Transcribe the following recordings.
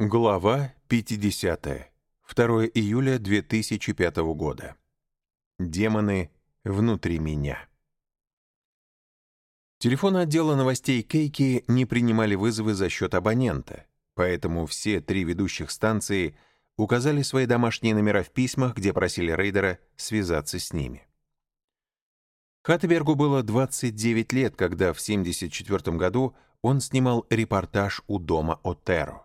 Глава 50. 2 июля 2005 года. Демоны внутри меня. Телефоны отдела новостей Кейки не принимали вызовы за счет абонента, поэтому все три ведущих станции указали свои домашние номера в письмах, где просили рейдера связаться с ними. Хаттебергу было 29 лет, когда в 1974 году он снимал репортаж у дома Отеро.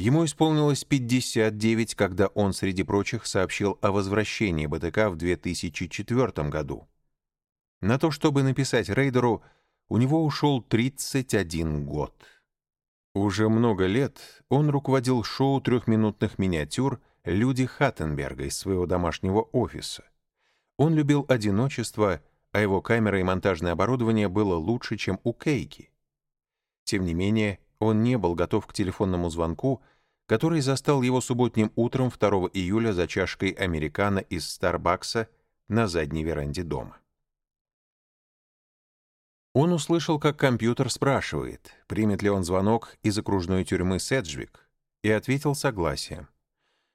Ему исполнилось 59, когда он, среди прочих, сообщил о возвращении БТК в 2004 году. На то, чтобы написать рейдеру, у него ушел 31 год. Уже много лет он руководил шоу трехминутных миниатюр «Люди Хаттенберга» из своего домашнего офиса. Он любил одиночество, а его камера и монтажное оборудование было лучше, чем у Кейки. Тем не менее, он не был готов к телефонному звонку, который застал его субботним утром 2 июля за чашкой американо из Старбакса на задней веранде дома. Он услышал, как компьютер спрашивает, примет ли он звонок из окружной тюрьмы Седжвик, и ответил согласием.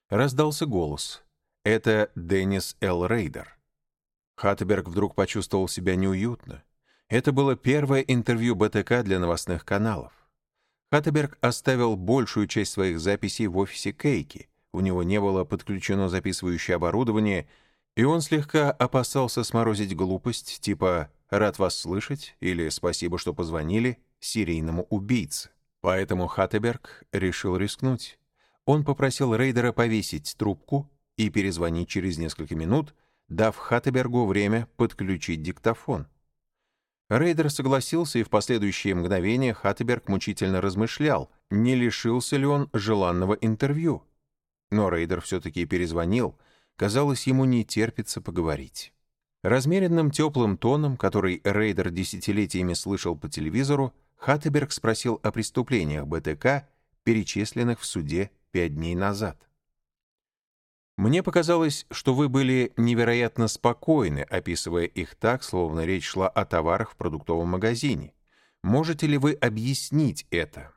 Раздался голос. Это Деннис Л. Рейдер. Хаттеберг вдруг почувствовал себя неуютно. Это было первое интервью БТК для новостных каналов. Хаттеберг оставил большую часть своих записей в офисе Кейки. У него не было подключено записывающее оборудование, и он слегка опасался сморозить глупость типа «рад вас слышать» или «спасибо, что позвонили» серийному убийце. Поэтому Хаттеберг решил рискнуть. Он попросил Рейдера повесить трубку и перезвонить через несколько минут, дав Хаттебергу время подключить диктофон. Рейдер согласился, и в последующие мгновения Хаттеберг мучительно размышлял, не лишился ли он желанного интервью. Но Рейдер все-таки перезвонил, казалось, ему не терпится поговорить. Размеренным теплым тоном, который Рейдер десятилетиями слышал по телевизору, Хаттеберг спросил о преступлениях БТК, перечисленных в суде пять дней назад. Мне показалось, что вы были невероятно спокойны, описывая их так, словно речь шла о товарах в продуктовом магазине. Можете ли вы объяснить это?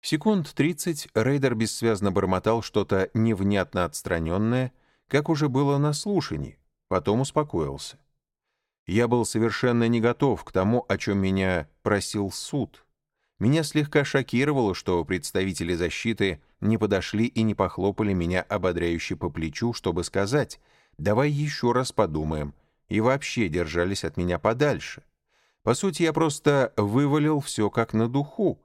Секунд 30 Рейдер бессвязно бормотал что-то невнятно отстраненное, как уже было на слушании, потом успокоился. Я был совершенно не готов к тому, о чем меня просил суд. Меня слегка шокировало, что представители защиты не подошли и не похлопали меня ободряюще по плечу, чтобы сказать «давай еще раз подумаем», и вообще держались от меня подальше. По сути, я просто вывалил все как на духу.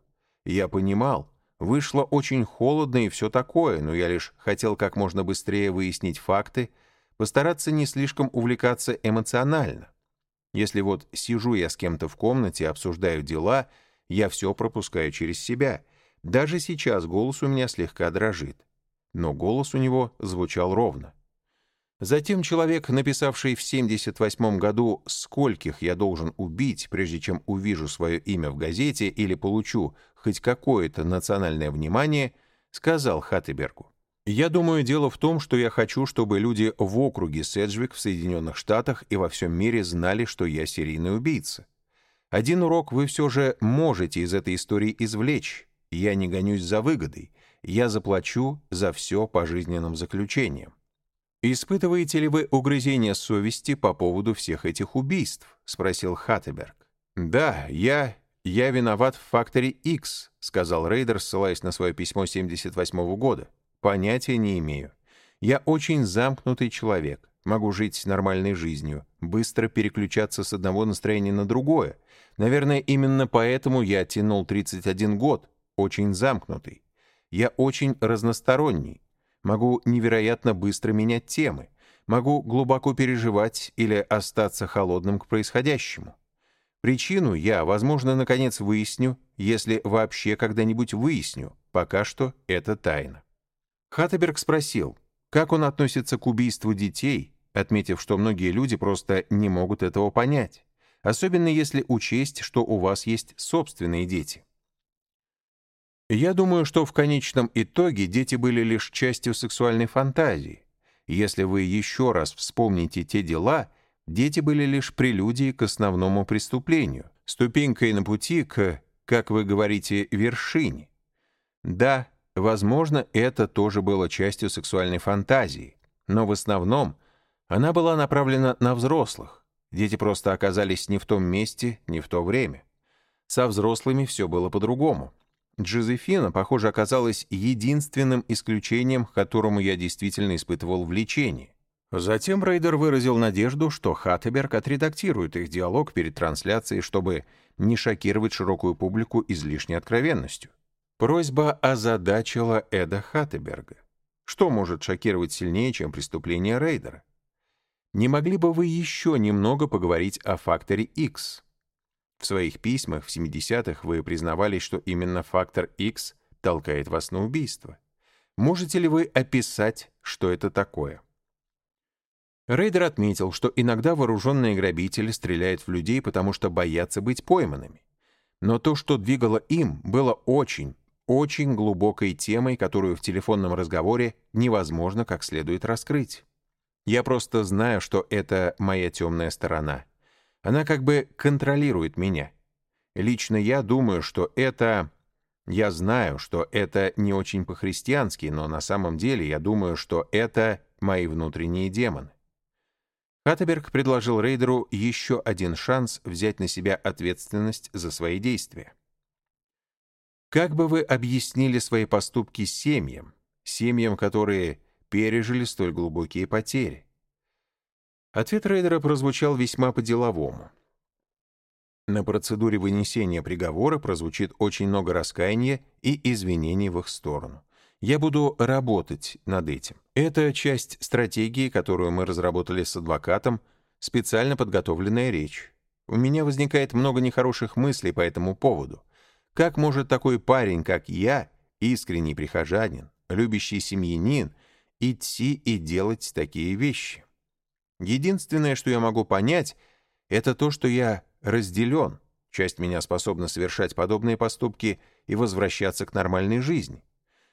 Я понимал, вышло очень холодно и все такое, но я лишь хотел как можно быстрее выяснить факты, постараться не слишком увлекаться эмоционально. Если вот сижу я с кем-то в комнате, обсуждаю дела — я все пропускаю через себя. Даже сейчас голос у меня слегка дрожит. Но голос у него звучал ровно. Затем человек, написавший в 78 году «Скольких я должен убить, прежде чем увижу свое имя в газете или получу хоть какое-то национальное внимание», сказал Хаттебергу. «Я думаю, дело в том, что я хочу, чтобы люди в округе Седжвик в Соединенных Штатах и во всем мире знали, что я серийный убийца. Один урок вы все же можете из этой истории извлечь. Я не гонюсь за выгодой. Я заплачу за все пожизненным заключением. «Испытываете ли вы угрызение совести по поводу всех этих убийств?» — спросил Хаттеберг. «Да, я... я виноват в факторе X», — сказал Рейдер, ссылаясь на свое письмо 78 -го года. «Понятия не имею. Я очень замкнутый человек. Могу жить нормальной жизнью, быстро переключаться с одного настроения на другое. Наверное, именно поэтому я тянул 31 год, очень замкнутый. Я очень разносторонний. Могу невероятно быстро менять темы. Могу глубоко переживать или остаться холодным к происходящему. Причину я, возможно, наконец выясню, если вообще когда-нибудь выясню. Пока что это тайна. Хаттеберг спросил, как он относится к убийству детей, отметив, что многие люди просто не могут этого понять, особенно если учесть, что у вас есть собственные дети. Я думаю, что в конечном итоге дети были лишь частью сексуальной фантазии. Если вы еще раз вспомните те дела, дети были лишь прелюдией к основному преступлению, ступенькой на пути к, как вы говорите, вершине. Да, возможно, это тоже было частью сексуальной фантазии, но в основном она была направлена на взрослых. Дети просто оказались не в том месте, не в то время. Со взрослыми все было по-другому. Джозефина, похоже, оказалась единственным исключением, к которому я действительно испытывал влечение. Затем Рейдер выразил надежду, что Хаттеберг отредактирует их диалог перед трансляцией, чтобы не шокировать широкую публику излишней откровенностью. Просьба озадачила Эда Хаттеберга. Что может шокировать сильнее, чем преступление Рейдера? Не могли бы вы еще немного поговорить о факторе X? В своих письмах в 70-х вы признавались, что именно фактор X толкает вас на убийство. Можете ли вы описать, что это такое? Рейдер отметил, что иногда вооруженные грабители стреляют в людей, потому что боятся быть пойманными. Но то, что двигало им, было очень, очень глубокой темой, которую в телефонном разговоре невозможно как следует раскрыть. Я просто знаю, что это моя темная сторона. Она как бы контролирует меня. Лично я думаю, что это... Я знаю, что это не очень по-христиански, но на самом деле я думаю, что это мои внутренние демоны. Хаттеберг предложил рейдеру еще один шанс взять на себя ответственность за свои действия. Как бы вы объяснили свои поступки семьям, семьям, которые пережили столь глубокие потери? Ответ рейдера прозвучал весьма по-деловому. На процедуре вынесения приговора прозвучит очень много раскаяния и извинений в их сторону. Я буду работать над этим. Это часть стратегии, которую мы разработали с адвокатом, специально подготовленная речь. У меня возникает много нехороших мыслей по этому поводу. Как может такой парень, как я, искренний прихожанин, любящий семьянин, идти и делать такие вещи? Единственное, что я могу понять, это то, что я разделен. Часть меня способна совершать подобные поступки и возвращаться к нормальной жизни.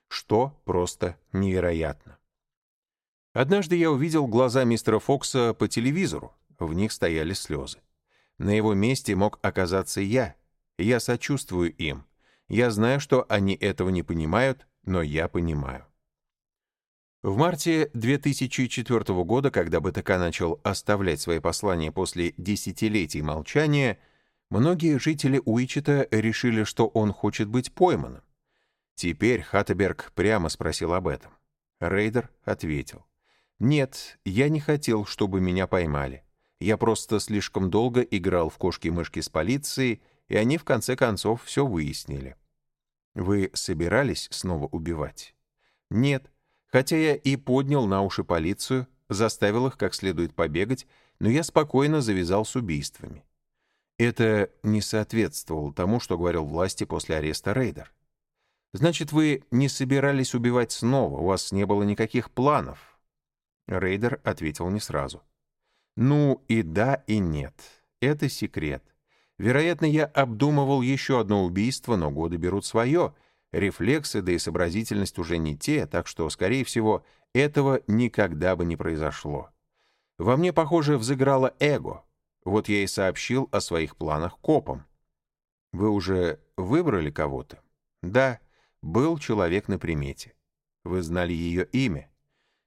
Что просто невероятно. Однажды я увидел глаза мистера Фокса по телевизору. В них стояли слезы. На его месте мог оказаться я. Я сочувствую им. Я знаю, что они этого не понимают, но я понимаю. В марте 2004 года, когда БТК начал оставлять свои послания после десятилетий молчания, многие жители Уичета решили, что он хочет быть пойманным. Теперь Хаттеберг прямо спросил об этом. Рейдер ответил. «Нет, я не хотел, чтобы меня поймали. Я просто слишком долго играл в кошки-мышки с полицией, и они в конце концов все выяснили». «Вы собирались снова убивать?» «Нет, Хотя я и поднял на уши полицию, заставил их как следует побегать, но я спокойно завязал с убийствами. Это не соответствовало тому, что говорил власти после ареста Рейдер. Значит, вы не собирались убивать снова, у вас не было никаких планов? Рейдер ответил не сразу. Ну и да, и нет. Это секрет. Вероятно, я обдумывал еще одно убийство, но годы берут свое — Рефлексы, да и сообразительность уже не те, так что, скорее всего, этого никогда бы не произошло. Во мне, похоже, взыграло эго. Вот я и сообщил о своих планах копам. Вы уже выбрали кого-то? Да, был человек на примете. Вы знали ее имя?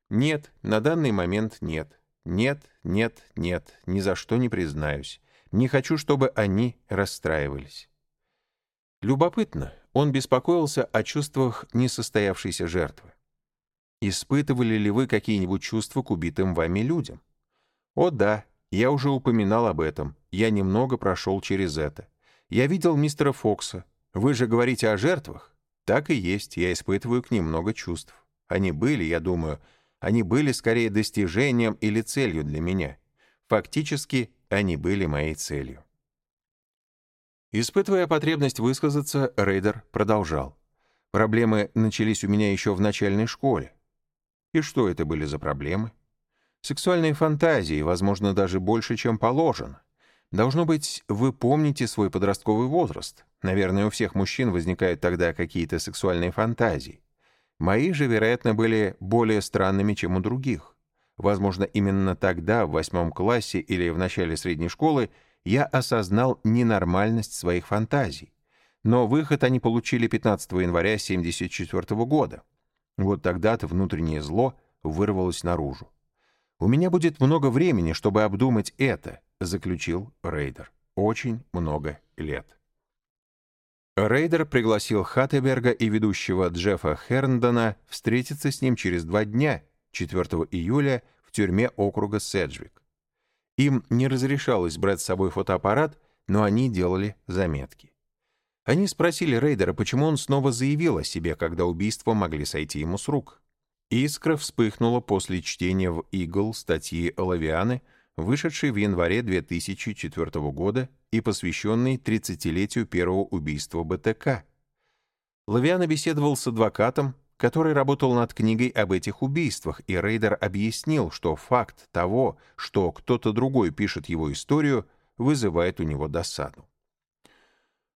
Нет, на данный момент нет. Нет, нет, нет, ни за что не признаюсь. Не хочу, чтобы они расстраивались. Любопытно, он беспокоился о чувствах несостоявшейся жертвы. Испытывали ли вы какие-нибудь чувства к убитым вами людям? О да, я уже упоминал об этом. Я немного прошел через это. Я видел мистера Фокса. Вы же говорите о жертвах? Так и есть, я испытываю к ним много чувств. Они были, я думаю, они были скорее достижением или целью для меня. Фактически, они были моей целью. Испытывая потребность высказаться, Рейдер продолжал. Проблемы начались у меня еще в начальной школе. И что это были за проблемы? Сексуальные фантазии, возможно, даже больше, чем положено. Должно быть, вы помните свой подростковый возраст. Наверное, у всех мужчин возникают тогда какие-то сексуальные фантазии. Мои же, вероятно, были более странными, чем у других. Возможно, именно тогда, в восьмом классе или в начале средней школы, я осознал ненормальность своих фантазий. но выход они получили 15 января 1974 года. Вот тогда-то внутреннее зло вырвалось наружу. «У меня будет много времени, чтобы обдумать это», — заключил Рейдер. «Очень много лет». Рейдер пригласил Хаттеберга и ведущего Джеффа Херндона встретиться с ним через два дня, 4 июля, в тюрьме округа Седжвик. Им не разрешалось брать с собой фотоаппарат, но они делали заметки. Они спросили Рейдера, почему он снова заявил о себе, когда убийства могли сойти ему с рук. Искра вспыхнула после чтения в «Игл» статьи Лавианы, вышедшей в январе 2004 года и посвященной 30-летию первого убийства БТК. Лавиана беседовал с адвокатом, который работал над книгой об этих убийствах, и Рейдер объяснил, что факт того, что кто-то другой пишет его историю, вызывает у него досаду.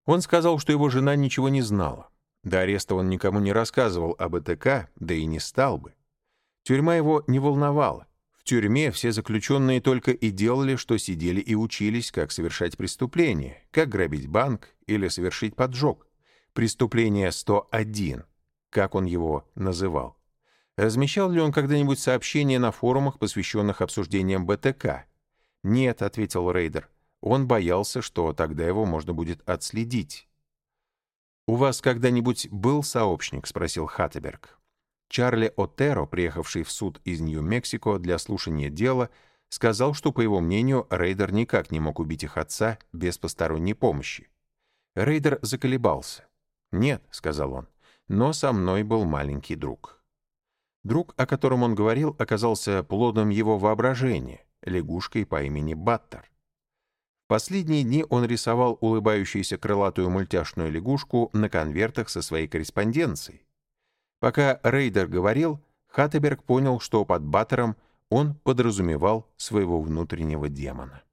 Он сказал, что его жена ничего не знала. До ареста он никому не рассказывал об ЭТК, да и не стал бы. Тюрьма его не волновала. В тюрьме все заключенные только и делали, что сидели и учились, как совершать преступление, как грабить банк или совершить поджог. Преступление 101, как он его называл. Размещал ли он когда-нибудь сообщения на форумах, посвященных обсуждениям БТК? «Нет», — ответил Рейдер. Он боялся, что тогда его можно будет отследить. «У вас когда-нибудь был сообщник?» — спросил Хаттеберг. Чарли Отеро, приехавший в суд из Нью-Мексико для слушания дела, сказал, что, по его мнению, Рейдер никак не мог убить их отца без посторонней помощи. Рейдер заколебался. «Нет», — сказал он, — «но со мной был маленький друг». Друг, о котором он говорил, оказался плодом его воображения, лягушкой по имени Баттер. Последние дни он рисовал улыбающуюся крылатую мультяшную лягушку на конвертах со своей корреспонденцией. Пока Рейдер говорил, Хаттеберг понял, что под Баттером он подразумевал своего внутреннего демона.